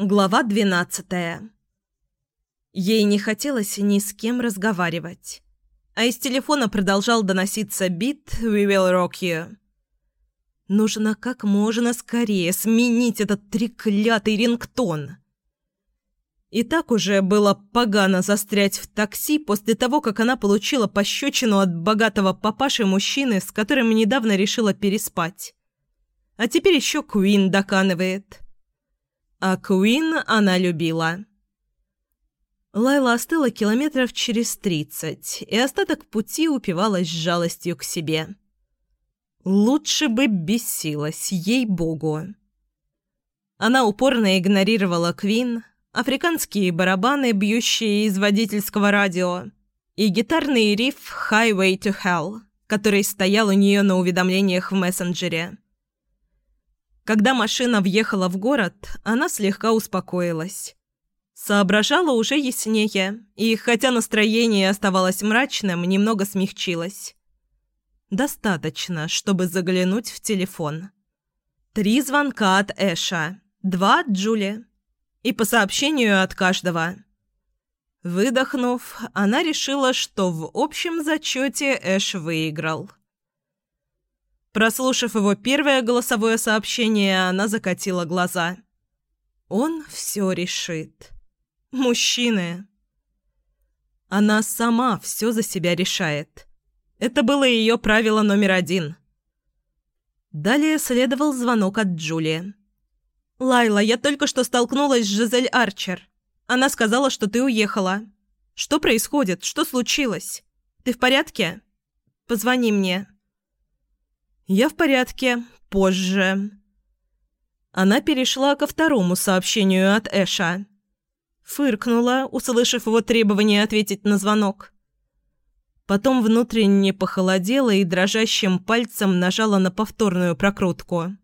Глава двенадцатая. Ей не хотелось ни с кем разговаривать, а из телефона продолжал доноситься бит «We will rock you». Нужно как можно скорее сменить этот треклятый рингтон. И так уже было погано застрять в такси после того, как она получила пощечину от богатого папаши-мужчины, с которым недавно решила переспать. А теперь еще Куин доканывает. А Куин она любила. Лайла остыла километров через тридцать, и остаток пути упивалась жалостью к себе. Лучше бы бесилась, ей-богу. Она упорно игнорировала Квин, африканские барабаны, бьющие из водительского радио, и гитарный риф «Highway to Hell», который стоял у нее на уведомлениях в мессенджере. Когда машина въехала в город, она слегка успокоилась. Соображала уже яснее, и, хотя настроение оставалось мрачным, немного смягчилось. Достаточно, чтобы заглянуть в телефон. Три звонка от Эша, два от Джули. И по сообщению от каждого. Выдохнув, она решила, что в общем зачете Эш выиграл. Прослушав его первое голосовое сообщение, она закатила глаза. Он все решит. Мужчины. Она сама все за себя решает. Это было ее правило номер один. Далее следовал звонок от Джулии. «Лайла, я только что столкнулась с Жизель Арчер. Она сказала, что ты уехала. Что происходит? Что случилось? Ты в порядке? Позвони мне». «Я в порядке. Позже». Она перешла ко второму сообщению от Эша. Фыркнула, услышав его требование ответить на звонок. Потом внутренне похолодела и дрожащим пальцем нажала на повторную прокрутку.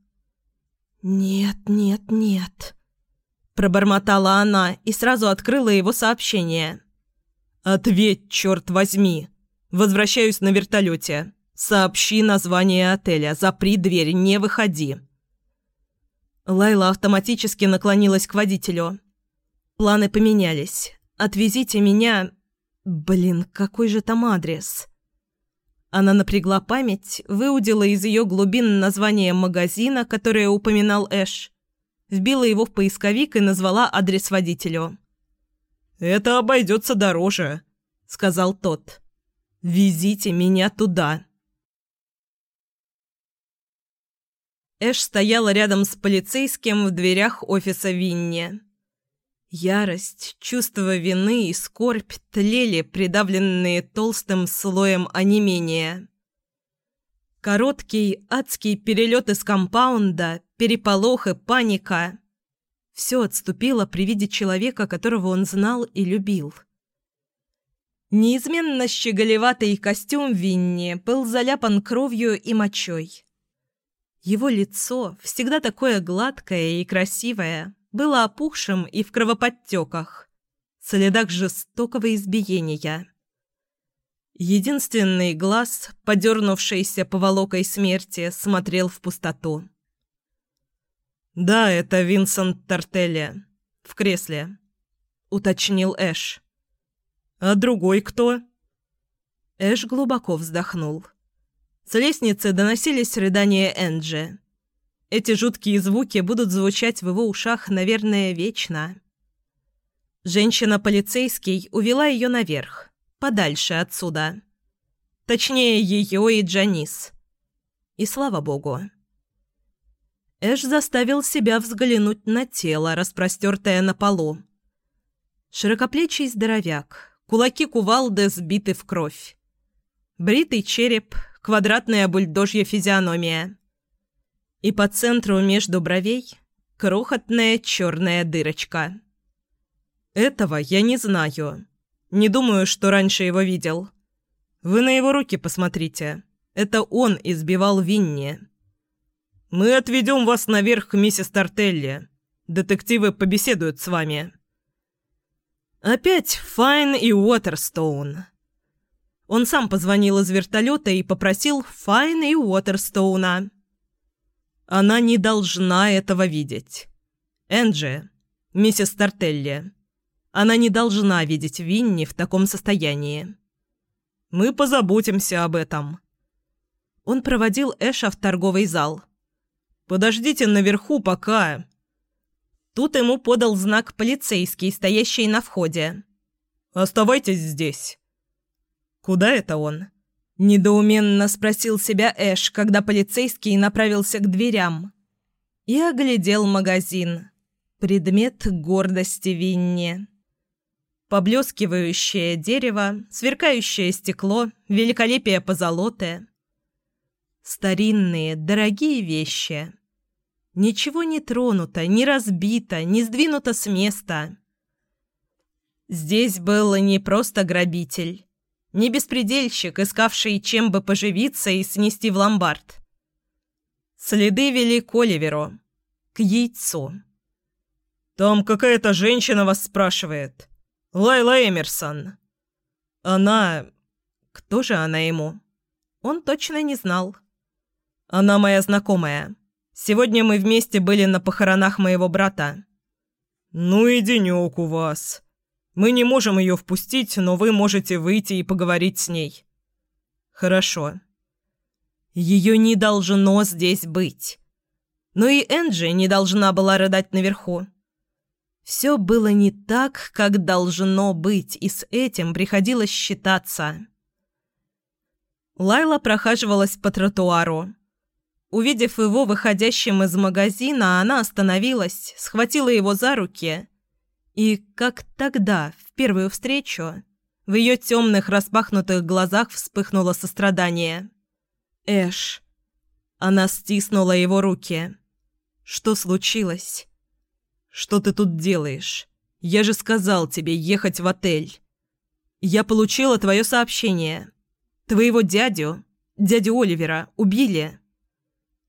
«Нет, нет, нет», – пробормотала она и сразу открыла его сообщение. «Ответь, черт возьми! Возвращаюсь на вертолете. «Сообщи название отеля. Запри дверь. Не выходи». Лайла автоматически наклонилась к водителю. «Планы поменялись. Отвезите меня...» «Блин, какой же там адрес?» Она напрягла память, выудила из ее глубин название магазина, которое упоминал Эш, вбила его в поисковик и назвала адрес водителю. «Это обойдется дороже», — сказал тот. «Везите меня туда». Эш стояла рядом с полицейским в дверях офиса Винни. Ярость, чувство вины и скорбь тлели, придавленные толстым слоем онемения. Короткий, адский перелет из компаунда, переполох и паника – все отступило при виде человека, которого он знал и любил. Неизменно щеголеватый костюм Винни был заляпан кровью и мочой. Его лицо, всегда такое гладкое и красивое, было опухшим и в кровоподтеках, следах жестокого избиения. Единственный глаз, подернувшийся поволокой смерти, смотрел в пустоту. «Да, это Винсент Тартелли. В кресле», — уточнил Эш. «А другой кто?» Эш глубоко вздохнул. С лестницы доносились рыдания Энджи. Эти жуткие звуки будут звучать в его ушах, наверное, вечно. Женщина-полицейский увела ее наверх, подальше отсюда. Точнее, ее и Джанис. И слава богу. Эш заставил себя взглянуть на тело, распростертое на полу. Широкоплечий здоровяк, кулаки кувалды сбиты в кровь. Бритый череп, квадратная бульдожья физиономия. И по центру между бровей крохотная черная дырочка. Этого я не знаю. Не думаю, что раньше его видел. Вы на его руки посмотрите. Это он избивал Винни. Мы отведем вас наверх к миссис Тартелли. Детективы побеседуют с вами. Опять Файн и Уотерстоун. Он сам позвонил из вертолета и попросил Файн и Уотерстоуна. Она не должна этого видеть. Энджи, миссис Тартелли. Она не должна видеть Винни в таком состоянии. Мы позаботимся об этом». Он проводил Эша в торговый зал. «Подождите наверху пока...» Тут ему подал знак полицейский, стоящий на входе. «Оставайтесь здесь». «Куда это он?» Недоуменно спросил себя Эш, когда полицейский направился к дверям. И оглядел магазин. Предмет гордости Винни. Поблескивающее дерево, сверкающее стекло, великолепие позолоты. Старинные, дорогие вещи. Ничего не тронуто, не разбито, не сдвинуто с места. Здесь был не просто грабитель, не беспредельщик, искавший чем бы поживиться и снести в ломбард. Следы вели к Оливеру, к яйцу. «Там какая-то женщина вас спрашивает. Лайла Эмерсон». «Она...» Кто же она ему? Он точно не знал. «Она моя знакомая. Сегодня мы вместе были на похоронах моего брата». «Ну и денек у вас», мы не можем ее впустить, но вы можете выйти и поговорить с ней». «Хорошо». «Ее не должно здесь быть». Но и Энджи не должна была рыдать наверху. Все было не так, как должно быть, и с этим приходилось считаться. Лайла прохаживалась по тротуару. Увидев его выходящим из магазина, она остановилась, схватила его за руки и как тогда, в первую встречу, в ее темных распахнутых глазах вспыхнуло сострадание. «Эш». Она стиснула его руки. «Что случилось?» «Что ты тут делаешь? Я же сказал тебе ехать в отель. Я получила твое сообщение. Твоего дядю, дядю Оливера, убили».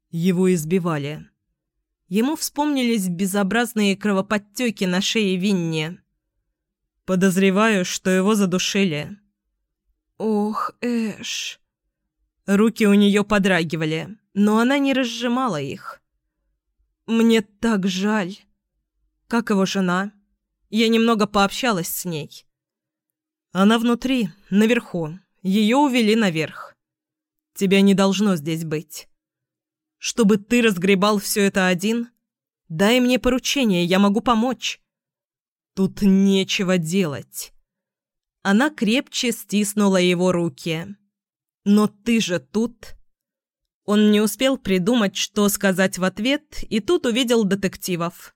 Его избивали. Ему вспомнились безобразные кровоподтеки на шее Винни. «Подозреваю, что его задушили». «Ох, Эш...» Руки у нее подрагивали, но она не разжимала их. «Мне так жаль. Как его жена? Я немного пообщалась с ней». «Она внутри, наверху. Ее увели наверх. Тебя не должно здесь быть». Чтобы ты разгребал все это один? Дай мне поручение, я могу помочь. Тут нечего делать. Она крепче стиснула его руки. Но ты же тут. Он не успел придумать, что сказать в ответ, и тут увидел детективов.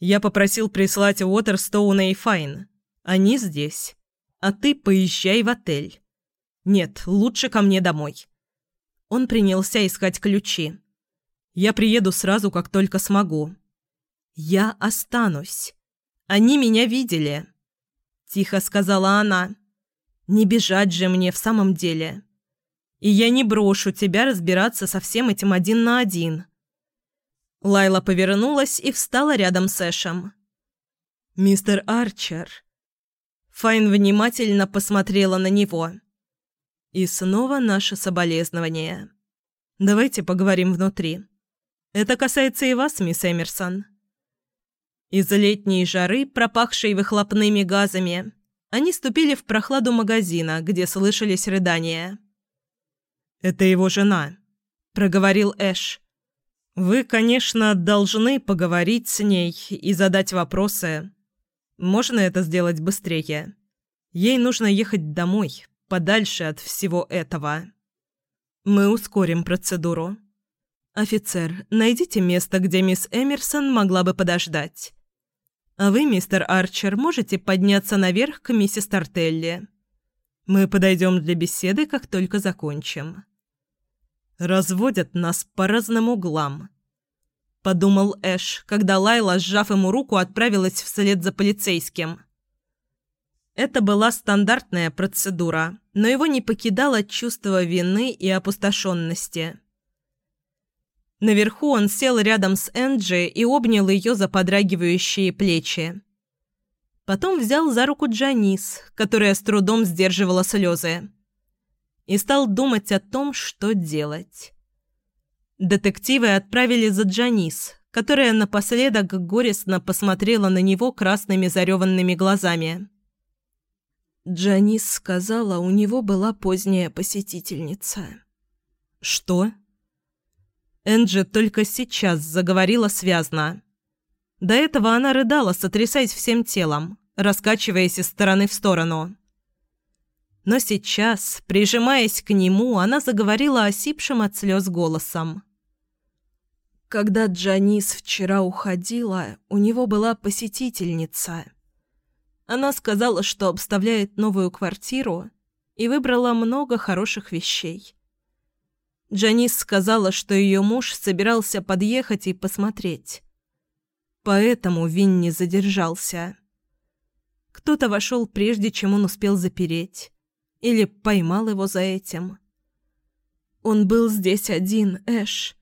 Я попросил прислать Уотерстоуна и Файн. Они здесь. А ты поезжай в отель. Нет, лучше ко мне домой. Он принялся искать ключи. «Я приеду сразу, как только смогу». «Я останусь. Они меня видели», — тихо сказала она. «Не бежать же мне в самом деле. И я не брошу тебя разбираться со всем этим один на один». Лайла повернулась и встала рядом с Эшем. «Мистер Арчер». Файн внимательно посмотрела на него. И снова наше соболезнование. Давайте поговорим внутри. Это касается и вас, мисс Эмерсон. Из-за летней жары, пропахшей выхлопными газами, они ступили в прохладу магазина, где слышались рыдания. «Это его жена», — проговорил Эш. «Вы, конечно, должны поговорить с ней и задать вопросы. Можно это сделать быстрее? Ей нужно ехать домой, подальше от всего этого. Мы ускорим процедуру. Офицер, найдите место, где мисс Эмерсон могла бы подождать. А вы, мистер Арчер, можете подняться наверх к миссис Тартелли. Мы подойдем для беседы, как только закончим. Разводят нас по разным углам. Подумал Эш, когда Лайла, сжав ему руку, отправилась вслед за полицейским. Это была стандартная процедура, но его не покидало чувство вины и опустошенности. Наверху он сел рядом с Энджи и обнял ее за подрагивающие плечи. Потом взял за руку Джанис, которая с трудом сдерживала слезы. И стал думать о том, что делать. Детективы отправили за Джанис, которая напоследок горестно посмотрела на него красными зареванными глазами. Джанис сказала, у него была поздняя посетительница. «Что?» Энджи только сейчас заговорила связно. До этого она рыдала, сотрясаясь всем телом, раскачиваясь из стороны в сторону. Но сейчас, прижимаясь к нему, она заговорила осипшим от слез голосом. Когда Джанис вчера уходила, у него была посетительница. Она сказала, что обставляет новую квартиру и выбрала много хороших вещей. Джанис сказала, что ее муж собирался подъехать и посмотреть. Поэтому Винни задержался. Кто-то вошел прежде, чем он успел запереть. Или поймал его за этим. Он был здесь один, Эш.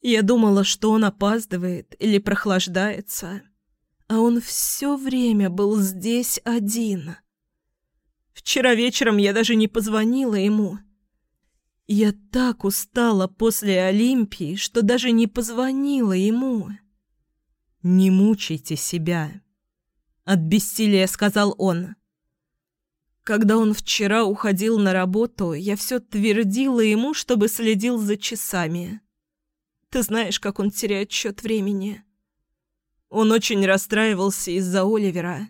Я думала, что он опаздывает или прохлаждается. А он все время был здесь один. Вчера вечером я даже не позвонила ему. Я так устала после Олимпии, что даже не позвонила ему. «Не мучайте себя», — от бессилия сказал он. Когда он вчера уходил на работу, я все твердила ему, чтобы следил за часами. Ты знаешь, как он теряет счет времени. Он очень расстраивался из-за Оливера.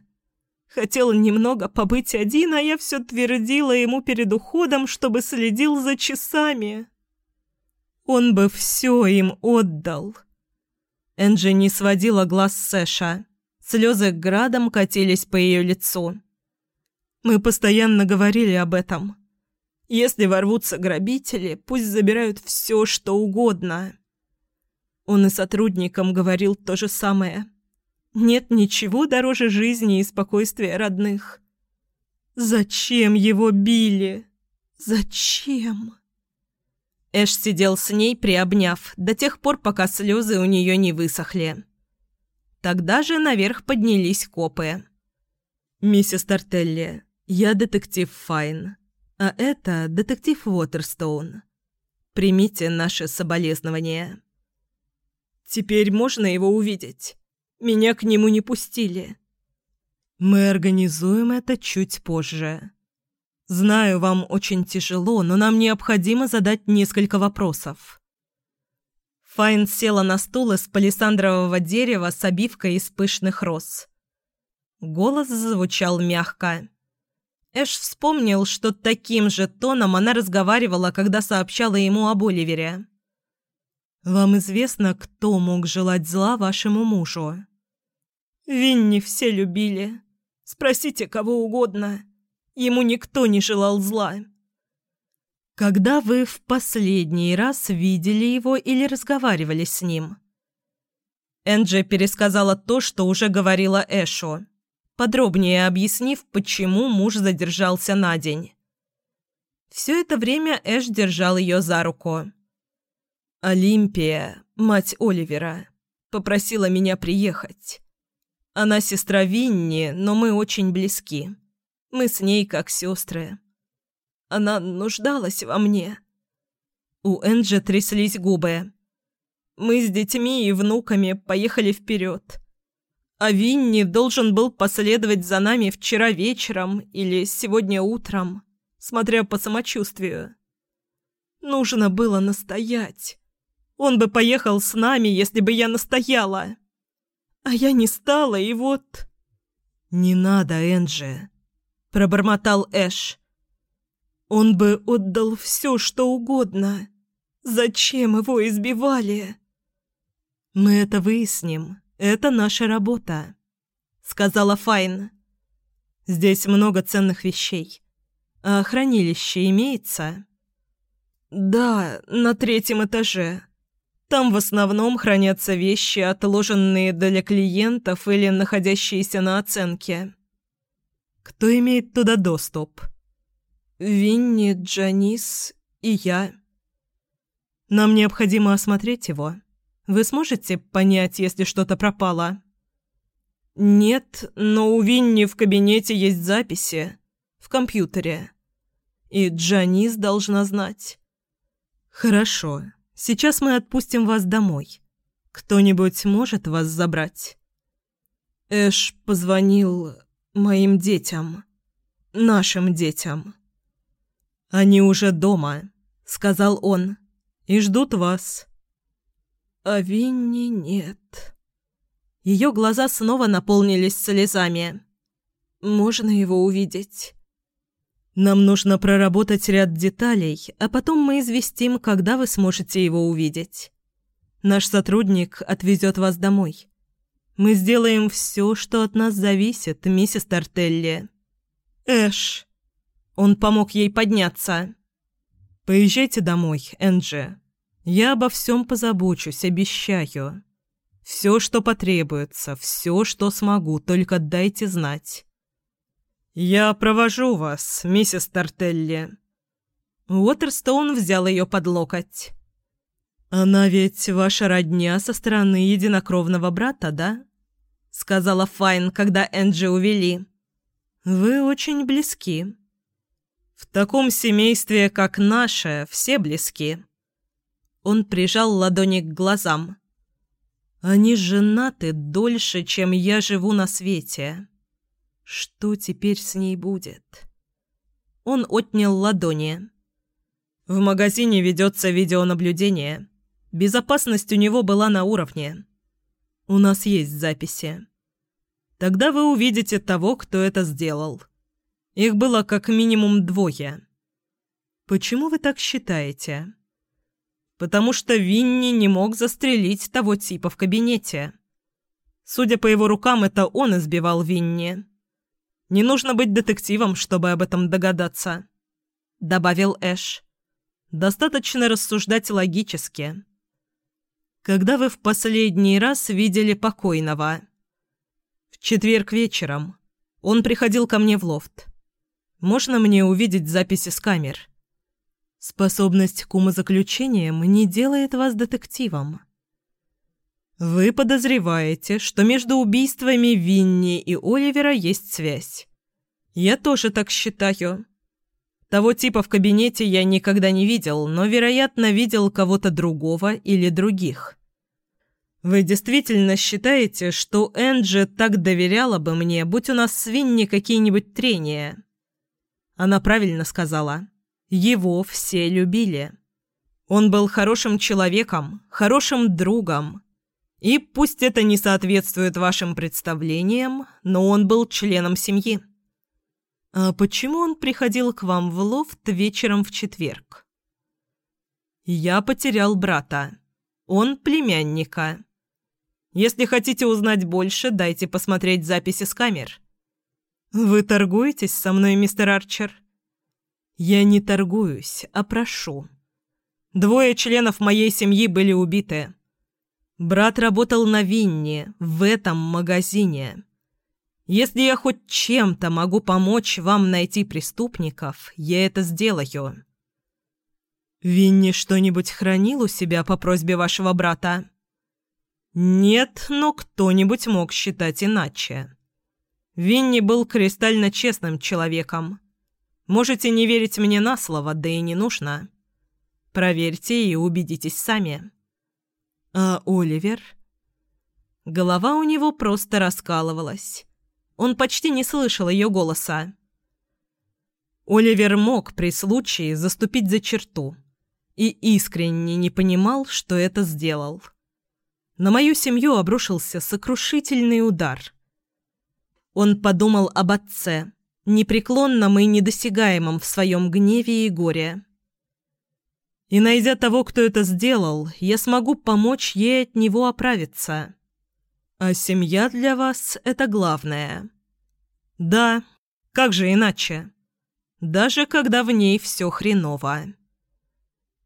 Хотел немного побыть один, а я все твердила ему перед уходом, чтобы следил за часами. Он бы все им отдал. Энджи не сводила глаз с Сэша. Слезы градом катились по ее лицу. Мы постоянно говорили об этом. Если ворвутся грабители, пусть забирают все, что угодно. Он и сотрудникам говорил то же самое. Нет ничего дороже жизни и спокойствия родных. Зачем его били? Зачем? Эш сидел с ней, приобняв, до тех пор, пока слезы у нее не высохли. Тогда же наверх поднялись копы. «Миссис Тартелли, я детектив Файн, а это детектив Уотерстоун. Примите наши соболезнования». «Теперь можно его увидеть?» Меня к нему не пустили. Мы организуем это чуть позже. Знаю, вам очень тяжело, но нам необходимо задать несколько вопросов. Файн села на стул из палисандрового дерева с обивкой из пышных роз. Голос звучал мягко. Эш вспомнил, что таким же тоном она разговаривала, когда сообщала ему об Оливере. «Вам известно, кто мог желать зла вашему мужу?» «Винни все любили. Спросите кого угодно. Ему никто не желал зла». «Когда вы в последний раз видели его или разговаривали с ним?» Энджи пересказала то, что уже говорила Эшу, подробнее объяснив, почему муж задержался на день. Все это время Эш держал ее за руку. Олимпия, мать Оливера, попросила меня приехать. Она сестра Винни, но мы очень близки. Мы с ней как сестры. Она нуждалась во мне. У Энджи тряслись губы. Мы с детьми и внуками поехали вперед. А Винни должен был последовать за нами вчера вечером или сегодня утром, смотря по самочувствию. Нужно было настоять. Он бы поехал с нами, если бы я настояла. А я не стала, и вот... «Не надо, Энджи», — пробормотал Эш. «Он бы отдал все, что угодно. Зачем его избивали?» «Мы это выясним. Это наша работа», — сказала Файн. «Здесь много ценных вещей. А хранилище имеется?» «Да, на третьем этаже. Там в основном хранятся вещи, отложенные для клиентов или находящиеся на оценке. Кто имеет туда доступ? Винни, Джанис и я. Нам необходимо осмотреть его. Вы сможете понять, если что-то пропало? Нет, но у Винни в кабинете есть записи. В компьютере. И Джанис должна знать. Хорошо. Сейчас мы отпустим вас домой. Кто-нибудь может вас забрать?» Эш позвонил моим детям. Нашим детям. «Они уже дома», — сказал он, — «и ждут вас». «А Винни нет». Ее глаза снова наполнились слезами. «Можно его увидеть?» «Нам нужно проработать ряд деталей, а потом мы известим, когда вы сможете его увидеть. Наш сотрудник отвезет вас домой. Мы сделаем все, что от нас зависит, миссис Тартелли». «Эш!» Он помог ей подняться. «Поезжайте домой, Энджи. Я обо всем позабочусь, обещаю. Все, что потребуется, все, что смогу, только дайте знать». «Я провожу вас, миссис Тартелли». Уотерстоун взял ее под локоть. «Она ведь ваша родня со стороны единокровного брата, да?» — сказала Файн, когда Энджи увели. «Вы очень близки». «В таком семействе, как наше, все близки». Он прижал ладони к глазам. «Они женаты дольше, чем я живу на свете. Что теперь с ней будет?» Он отнял ладони. «В магазине ведется видеонаблюдение. Безопасность у него была на уровне. У нас есть записи. Тогда вы увидите того, кто это сделал. Их было как минимум двое. Почему вы так считаете? Потому что Винни не мог застрелить того типа в кабинете. Судя по его рукам, это он избивал Винни. Не нужно быть детективом, чтобы об этом догадаться, добавил Эш. Достаточно рассуждать логически. Когда вы в последний раз видели покойного? В четверг вечером. Он приходил ко мне в лофт. Можно мне увидеть записи с камер? Способность к умозаключениям не делает вас детективом. Вы подозреваете, что между убийствами Винни и Оливера есть связь. Я тоже так считаю. Того типа в кабинете я никогда не видел, но, вероятно, видел кого-то другого или других. Вы действительно считаете, что Энджи так доверяла бы мне, будь у нас с Винни какие-нибудь трения? Она правильно сказала. Его все любили. Он был хорошим человеком, хорошим другом. И пусть это не соответствует вашим представлениям, но он был членом семьи. «А почему он приходил к вам в лофт вечером в четверг?» «Я потерял брата. Он племянника. Если хотите узнать больше, дайте посмотреть записи с камер». «Вы торгуетесь со мной, мистер Арчер?» «Я не торгуюсь, а прошу. Двое членов моей семьи были убиты. Брат работал на Винни, в этом магазине». Если я хоть чем-то могу помочь вам найти преступников, я это сделаю». «Винни что-нибудь хранил у себя по просьбе вашего брата?» «Нет, но кто-нибудь мог считать иначе. Винни был кристально честным человеком. Можете не верить мне на слово, да и не нужно. Проверьте и убедитесь сами». «А Оливер?» Голова у него просто раскалывалась. Он почти не слышал ее голоса. Оливер мог при случае заступить за черту и искренне не понимал, что это сделал. На мою семью обрушился сокрушительный удар. Он подумал об отце, непреклонном и недосягаемом в своем гневе и горе. И найдя того, кто это сделал, я смогу помочь ей от него оправиться. А семья для вас – это главное. Да, как же иначе? Даже когда в ней все хреново.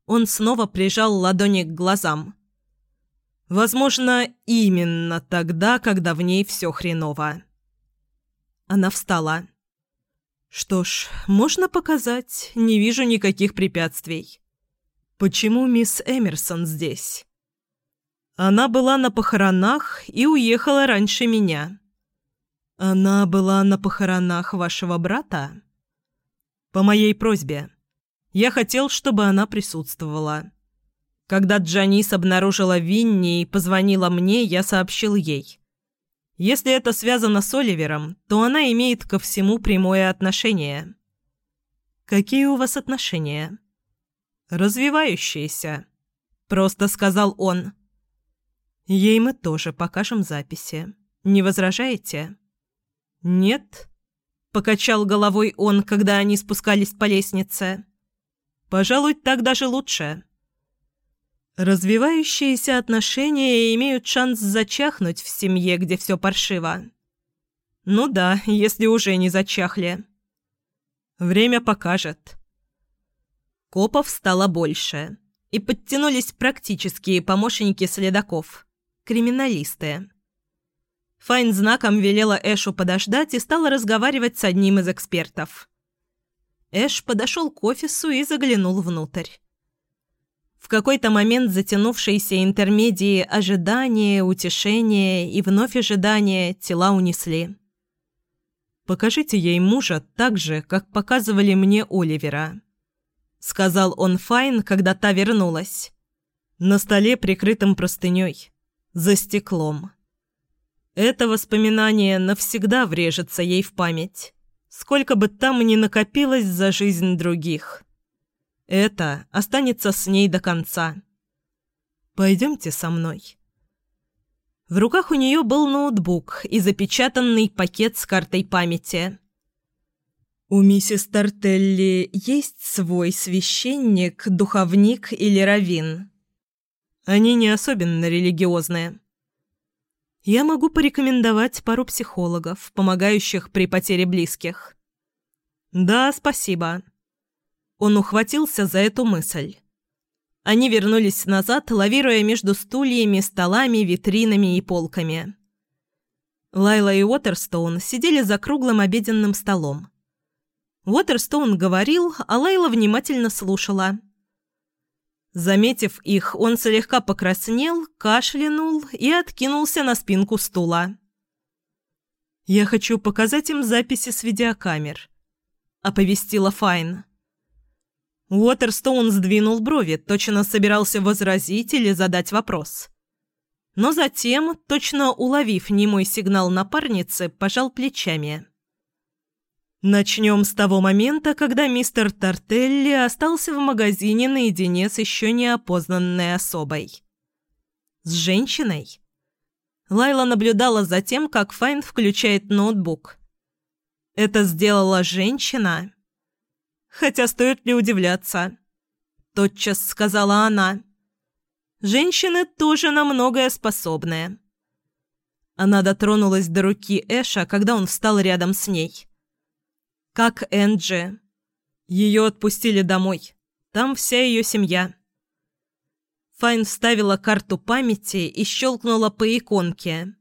Он снова прижал ладони к глазам. Возможно, именно тогда, когда в ней все хреново. Она встала. «Что ж, можно показать, не вижу никаких препятствий. Почему мисс Эмерсон здесь?» Она была на похоронах и уехала раньше меня. Она была на похоронах вашего брата? По моей просьбе. Я хотел, чтобы она присутствовала. Когда Джанис обнаружила Винни и позвонила мне, я сообщил ей. Если это связано с Оливером, то она имеет ко всему прямое отношение. «Какие у вас отношения?» «Развивающиеся», — просто сказал он. «Ей мы тоже покажем записи. Не возражаете?» «Нет», — покачал головой он, когда они спускались по лестнице. «Пожалуй, так даже лучше». Развивающиеся отношения имеют шанс зачахнуть в семье, где все паршиво. Ну да, если уже не зачахли. Время покажет. Копов стало больше, и подтянулись практические помощники следаков, криминалисты. Файн знаком велела Эшу подождать и стала разговаривать с одним из экспертов. Эш подошел к офису и заглянул внутрь. В какой-то момент затянувшиеся интермедии ожидания, утешения и вновь ожидания тела унесли. «Покажите ей мужа так же, как показывали мне Оливера», — сказал он Файн, когда та вернулась. «На столе, прикрытым простыней, за стеклом». Это воспоминание навсегда врежется ей в память, сколько бы там ни накопилось за жизнь других. Это останется с ней до конца. «Пойдемте со мной». В руках у нее был ноутбук и запечатанный пакет с картой памяти. «У миссис Тартелли есть свой священник, духовник или раввин?» «Они не особенно религиозные». «Я могу порекомендовать пару психологов, помогающих при потере близких». «Да, спасибо». Он ухватился за эту мысль. Они вернулись назад, лавируя между стульями, столами, витринами и полками. Лайла и Уотерстоун сидели за круглым обеденным столом. Уотерстоун говорил, а Лайла внимательно слушала. Заметив их, он слегка покраснел, кашлянул и откинулся на спинку стула. «Я хочу показать им записи с видеокамер», — оповестила Файн. Уотерстоун сдвинул брови, точно собирался возразить или задать вопрос. Но затем, точно уловив немой сигнал напарницы, пожал плечами. «Начнем с того момента, когда мистер Тартелли остался в магазине наедине с еще неопознанной особой. С женщиной?» Лайла наблюдала за тем, как Файн включает ноутбук. «Это сделала женщина?» Хотя стоит ли удивляться? Тотчас сказала она. Женщины тоже на многое способны. Она дотронулась до руки Эша, когда он встал рядом с ней. Как Энджи. Ее отпустили домой. Там вся ее семья. Файн вставила карту памяти и щелкнула по иконке.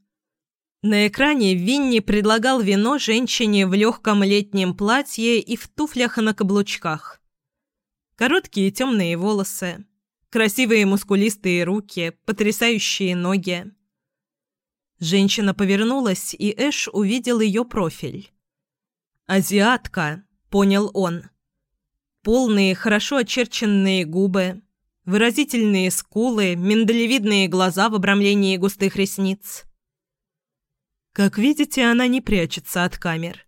На экране Винни предлагал вино женщине в легком летнем платье и в туфлях на каблучках. Короткие темные волосы, красивые мускулистые руки, потрясающие ноги. Женщина повернулась, и Эш увидел ее профиль. «Азиатка», — понял он. Полные, хорошо очерченные губы, выразительные скулы, миндалевидные глаза в обрамлении густых ресниц. Как видите, она не прячется от камер,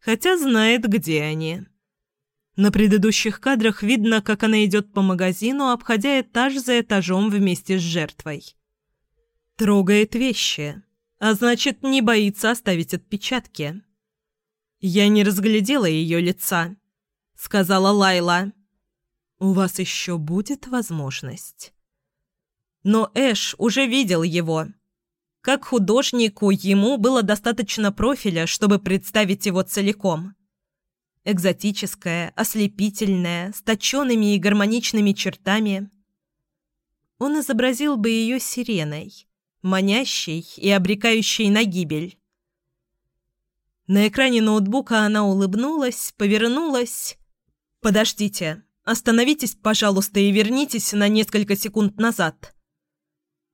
хотя знает, где они. На предыдущих кадрах видно, как она идет по магазину, обходя этаж за этажом вместе с жертвой. Трогает вещи, а значит, не боится оставить отпечатки. «Я не разглядела ее лица», — сказала Лайла. «У вас еще будет возможность». Но Эш уже видел его как художнику ему было достаточно профиля, чтобы представить его целиком. Экзотическое, ослепительное, с точенными и гармоничными чертами. Он изобразил бы ее сиреной, манящей и обрекающей на гибель. На экране ноутбука она улыбнулась, повернулась. «Подождите, остановитесь, пожалуйста, и вернитесь на несколько секунд назад».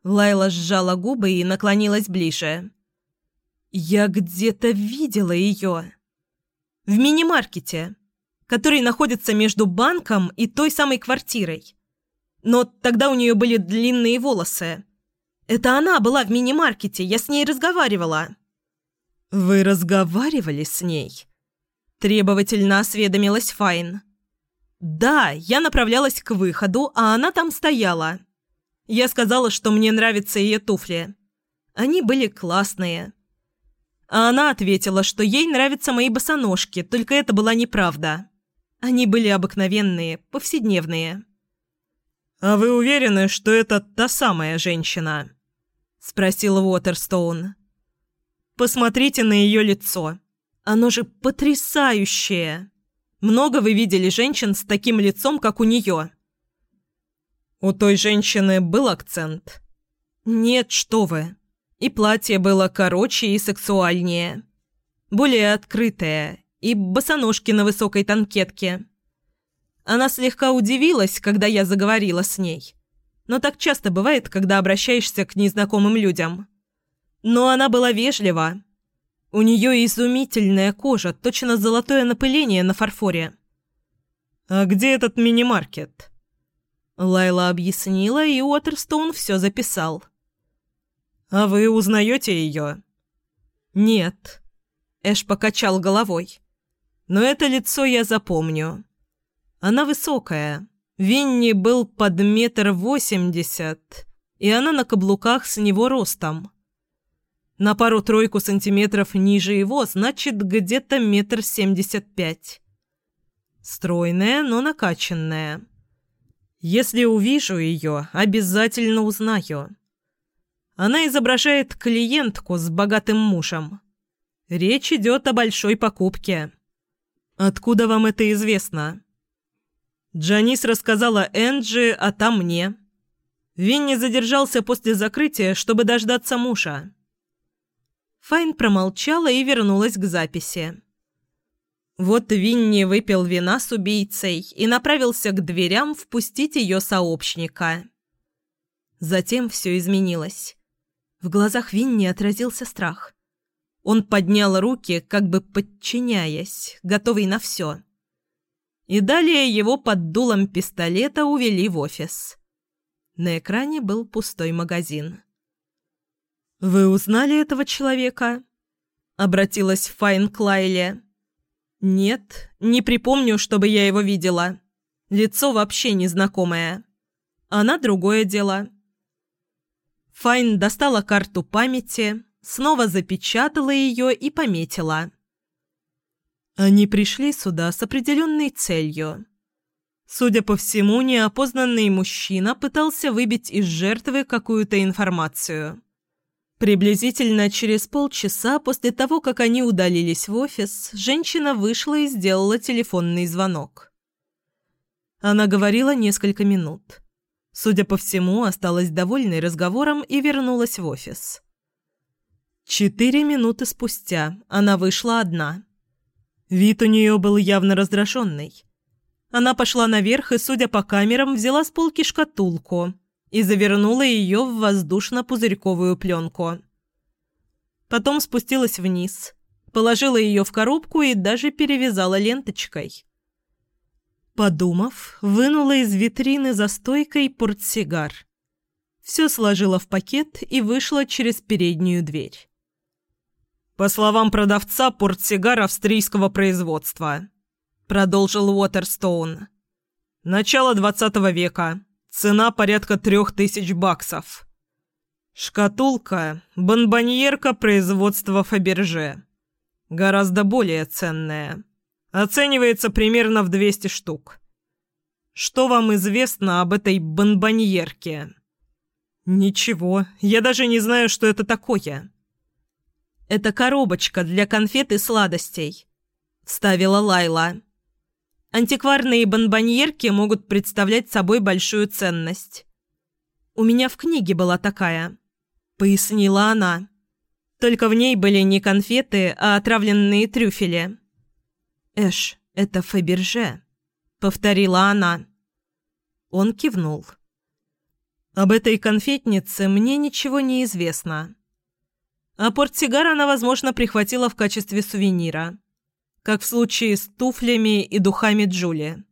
Лайла сжала губы и наклонилась ближе. «Я где-то видела ее. В мини-маркете, который находится между банком и той самой квартирой. Но тогда у нее были длинные волосы. Это она была в мини-маркете, я с ней разговаривала». «Вы разговаривали с ней?» Требовательно осведомилась Файн. «Да, я направлялась к выходу, а она там стояла. Я сказала, что мне нравятся ее туфли. Они были классные. А она ответила, что ей нравятся мои босоножки, только это была неправда. Они были обыкновенные, повседневные». «А вы уверены, что это та самая женщина?» – спросил Уотерстоун. «Посмотрите на ее лицо. Оно же потрясающее. Много вы видели женщин с таким лицом, как у нее?» «У той женщины был акцент?» «Нет, что вы. И платье было короче и сексуальнее. Более открытое. И босоножки на высокой танкетке». Она слегка удивилась, когда я заговорила с ней. Но так часто бывает, когда обращаешься к незнакомым людям. Но она была вежлива. У нее изумительная кожа, точно золотое напыление на фарфоре. «А где этот мини-маркет?» Лайла объяснила, и Уотерстоун все записал. «А вы узнаете ее?» «Нет». Эш покачал головой. «Но это лицо я запомню. Она высокая. Винни был под метр восемьдесят, и она на каблуках с него ростом. На пару-тройку сантиметров ниже его, значит, где-то метр семьдесят пять. Стройная, но накачанная. Если увижу ее, обязательно узнаю. Она изображает клиентку с богатым мужем. Речь идет о большой покупке. Откуда вам это известно? Джанис рассказала Энджи, а там мне. Винни задержался после закрытия, чтобы дождаться мужа. Файн промолчала и вернулась к записи. Вот Винни выпил вина с убийцей и направился к дверям впустить ее сообщника. Затем все изменилось. В глазах Винни отразился страх. Он поднял руки, как бы подчиняясь, готовый на все и далее его под дулом пистолета увели в офис. На экране был пустой магазин. «Вы узнали этого человека?» — обратилась Файн к Лайле. «Нет, не припомню, чтобы я его видела. Лицо вообще незнакомое. Она другое дело». Файн достала карту памяти, снова запечатала ее и пометила. Они пришли сюда с определенной целью. Судя по всему, неопознанный мужчина пытался выбить из жертвы какую-то информацию. Приблизительно через полчаса после того, как они удалились в офис, женщина вышла и сделала телефонный звонок. Она говорила несколько минут. Судя по всему, осталась довольной разговором и вернулась в офис. Четыре минуты спустя она вышла одна – Вид у нее был явно раздраженный. Она пошла наверх и, судя по камерам, взяла с полки шкатулку и завернула ее в воздушно-пузырьковую пленку. Потом спустилась вниз, положила ее в коробку и даже перевязала ленточкой. Подумав, вынула из витрины за стойкой портсигар. Все сложила в пакет и вышла через переднюю дверь. «По словам продавца, портсигар австрийского производства», — продолжил Уотерстоун. «Начало двадцатого века. Цена порядка трех тысяч баксов. Шкатулка — бонбоньерка производства Фаберже. Гораздо более ценная. Оценивается примерно в 200 штук. Что вам известно об этой бонбоньерке?» «Ничего. Я даже не знаю, что это такое». Это коробочка для конфет и сладостей», – вставила Лайла. «Антикварные бонбоньерки могут представлять собой большую ценность. У меня в книге была такая», – пояснила она. «Только в ней были не конфеты, а отравленные трюфели». «Эш, это Фаберже», – повторила она. Он кивнул. «Об этой конфетнице мне ничего не известно». А портсигар она, возможно, прихватила в качестве сувенира, как в случае с туфлями и духами Джули.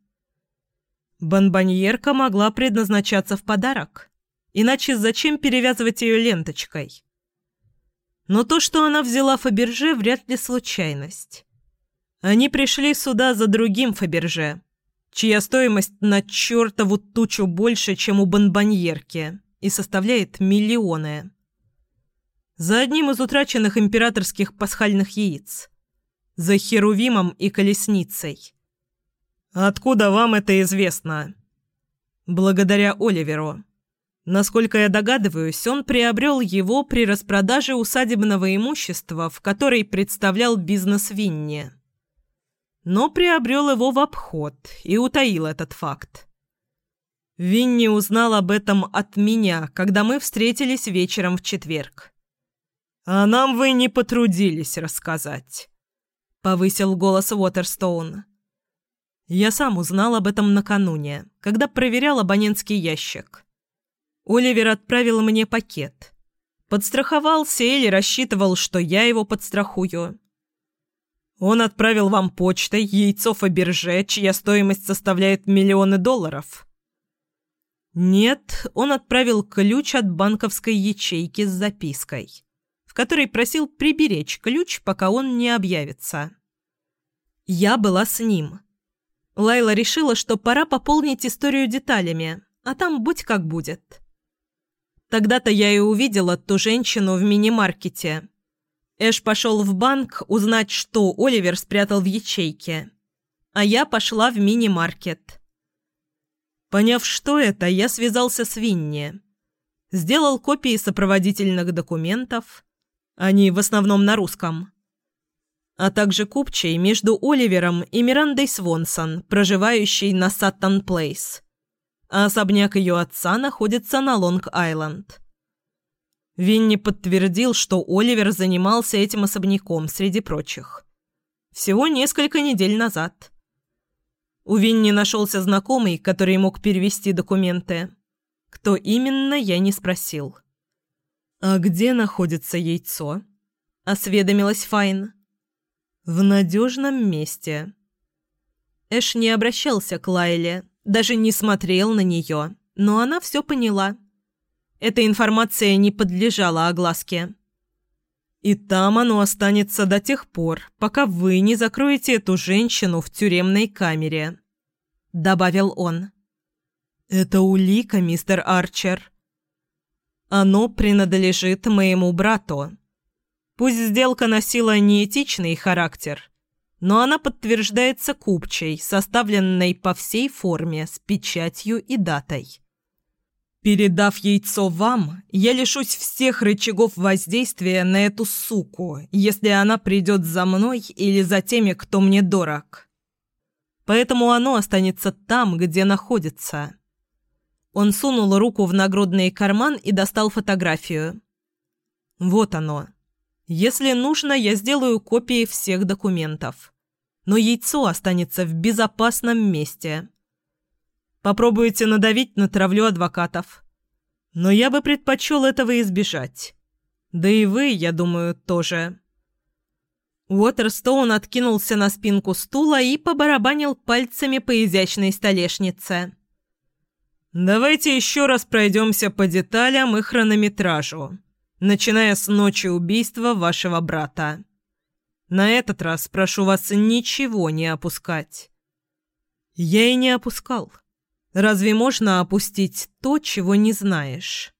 Бонбоньерка могла предназначаться в подарок. Иначе зачем перевязывать ее ленточкой? Но то, что она взяла Фаберже, вряд ли случайность. Они пришли сюда за другим Фаберже, чья стоимость на чертову тучу больше, чем у бонбоньерки, и составляет миллионы. За одним из утраченных императорских пасхальных яиц. За Херувимом и Колесницей. «Откуда вам это известно?» «Благодаря Оливеру. Насколько я догадываюсь, он приобрел его при распродаже усадебного имущества, в которой представлял бизнес Винни. Но приобрел его в обход и утаил этот факт. Винни узнал об этом от меня, когда мы встретились вечером в четверг. «А нам вы не потрудились рассказать», — повысил голос Уотерстоун. Я сам узнал об этом накануне, когда проверял абонентский ящик. Оливер отправил мне пакет. Подстраховался или рассчитывал, что я его подстрахую. Он отправил вам почтой яйцо Фаберже, чья стоимость составляет миллионы долларов. Нет, он отправил ключ от банковской ячейки с запиской, которой просил приберечь ключ, пока он не объявится. Я была с ним. Лайла решила, что пора пополнить историю деталями, а там будь как будет. Тогда-то я и увидела ту женщину в мини-маркете. Эш пошел в банк узнать, что Оливер спрятал в ячейке. А я пошла в мини-маркет. Поняв, что это, я связался с Винни. Сделал копии сопроводительных документов. Они в основном на русском а также купчей между Оливером и Мирандой Свонсон, проживающей на Саттон-Плейс. А особняк ее отца находится на Лонг-Айленд. Винни подтвердил, что Оливер занимался этим особняком, среди прочих. Всего несколько недель назад. У Винни нашелся знакомый, который мог перевести документы. Кто именно, я не спросил. «А где находится яйцо?» – осведомилась Файн. В надежном месте. Эш не обращался к Лайле, даже не смотрел на нее, но она все поняла. Эта информация не подлежала огласке. И там оно останется до тех пор, пока вы не закроете эту женщину в тюремной камере», — добавил он. «Это улика, мистер Арчер. Оно принадлежит моему брату». Пусть сделка носила неэтичный характер, но она подтверждается купчей, составленной по всей форме с печатью и датой. Передав яйцо вам, я лишусь всех рычагов воздействия на эту суку, если она придет за мной или за теми, кто мне дорог. Поэтому оно останется там, где находится. Он сунул руку в нагрудный карман и достал фотографию. Вот оно. Если нужно, я сделаю копии всех документов. Но яйцо останется в безопасном месте. Попробуйте надавить на травлю адвокатов. Но я бы предпочел этого избежать. Да и вы, я думаю, тоже. Уотерстоун откинулся на спинку стула и побарабанил пальцами по изящной столешнице. «Давайте еще раз пройдемся по деталям и хронометражу начиная с ночи убийства вашего брата. На этот раз прошу вас ничего не опускать». «Я и не опускал. Разве можно опустить то, чего не знаешь?»